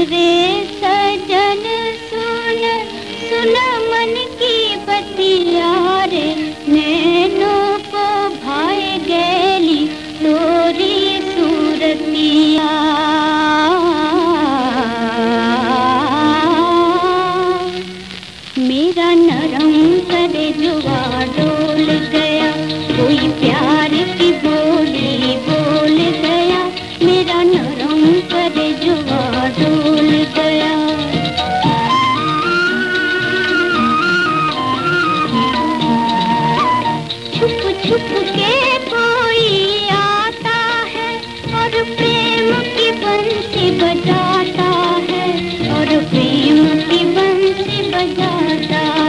रे सजन सुन सुन मन की बतिया। छुप के कोई आता है और प्रेम की बंसी बजाता है और प्रेम की बंसी बजाता है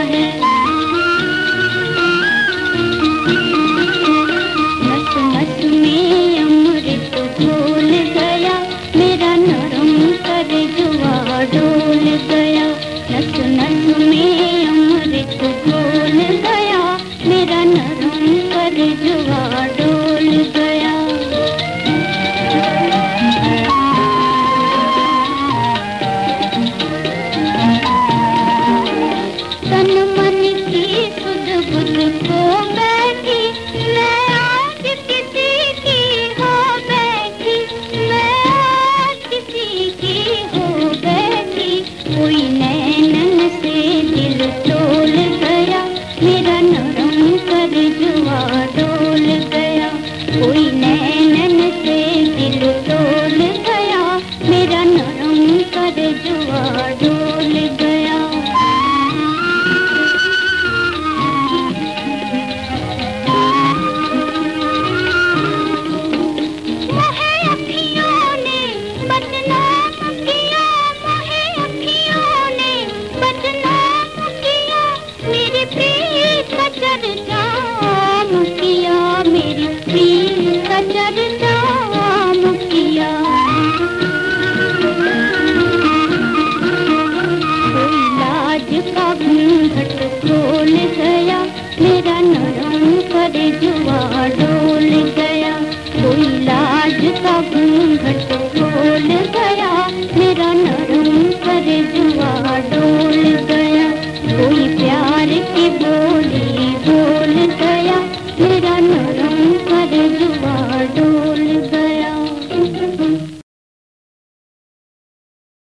गया। मेरा नरम पर जुआ